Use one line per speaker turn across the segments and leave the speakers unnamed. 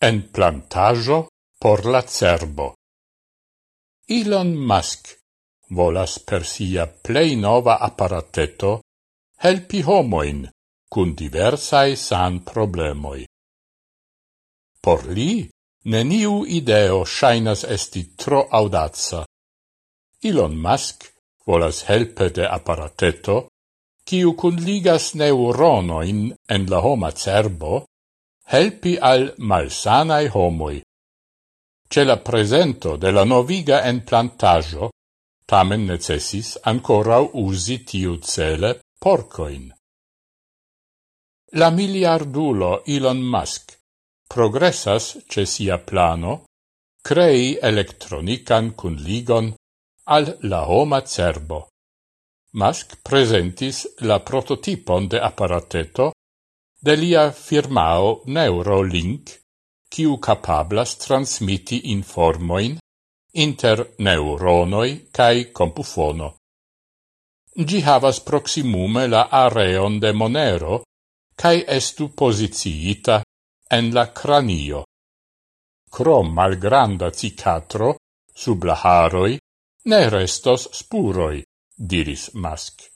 en plantajo por la cerbo. Elon Musk volas per sia plei nova apparateto helpi homoin cun diversae san problemoi. Por li, neniu ideo shainas esti tro audazza. Elon Musk volas helpe de apparateto, ciu cun ligas neuronoin en la homa cerbo, helpi al malsanai homoi. Ce la presento de la noviga en plantaggio, tamen necessis ancora usi tiu cele porcoin. La miliardulo Elon Musk progressas ce sia plano crei electronican cunligon al la homa cerbo. Musk presentis la prototipon de apparateto de lia firmao Neurolink, kiu capablas transmiti informoin inter neuronoi cae compufono. Gi havas proximume la areon de Monero, cae estu posiciita en la cranio. Crom malgranda cicatro, sub la haroi, ne restos spuroi, diris Musk.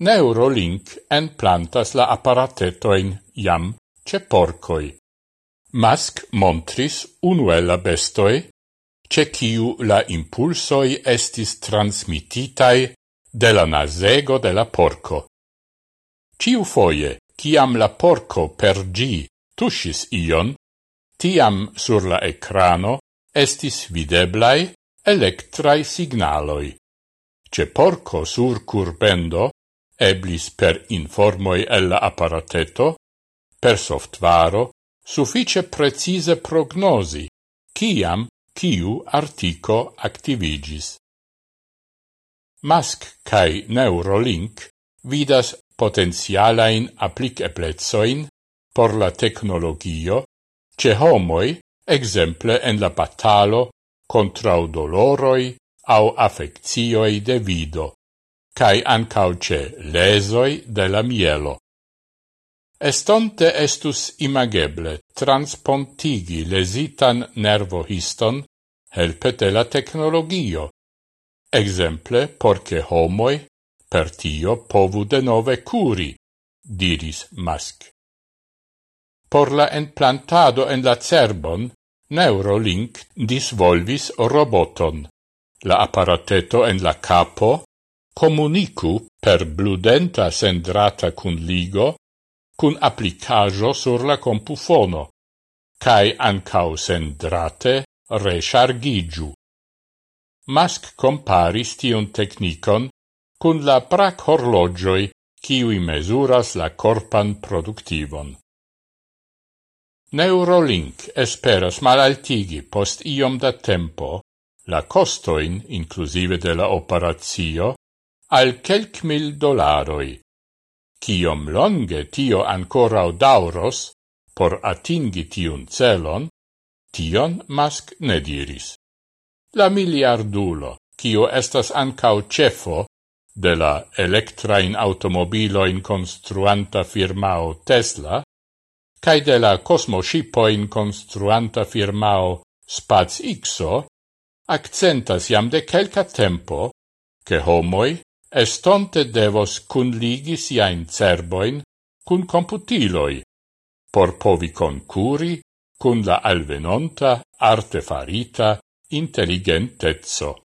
Neurolink enplantas la apparatetoin jam ce porcoi. Musk montris unuela bestoi, ce ciu la impulsoi estis transmititai de la nasego de la porco. Ciu foie, ciam la porco per gi tushis ion, tiam sur la ecrano estis videblai electrai signaloi. Ce porco sur curbendo eblis per informoi el la apparateto, per softvaro, suffice precise prognosi, ciam ciu artico activigis. Mask cae Neurolink vidas potenzialain appliceplezoin por la tecnologio ce homoi, exemple en la batalo, contra doloroi au affectioi de vido cae ancauce lesoi de la mielo. Estonte estus imageble transpontigi lesitan nervohiston helpe de la tecnologio, exemple porce homoi per tio povu de nove curi, diris Musk. Por la enplantado en la cerbon, Neurolink disvolvis roboton. La apparateto en la capo comunicu per bludenta sendrata cun ligo cun applicajo sur la compufono, cae ancau sendrate rechargigiu. Musk comparis tion technicon cun la prac horlogioi kiui mesuras la corpan productivon. Neurolink esperas malaltigi post iom da tempo la costoin, inclusive de la operatio, al quelc mil dolaroi. Ciom longe tio ancora dauros, por atingi tiun celon, tion Musk ne diris. La miliardulo, cio estas ancau cefo de la electrain automobiloin construanta firmao Tesla, cae de la cosmoshipoin construanta firmao SpaceXo, accentas iam de quelca tempo che homoi estonte devos cun cunligi siain cerboin cun computiloi, por povi concuri cun la alvenonta artefarita intelligentezzo.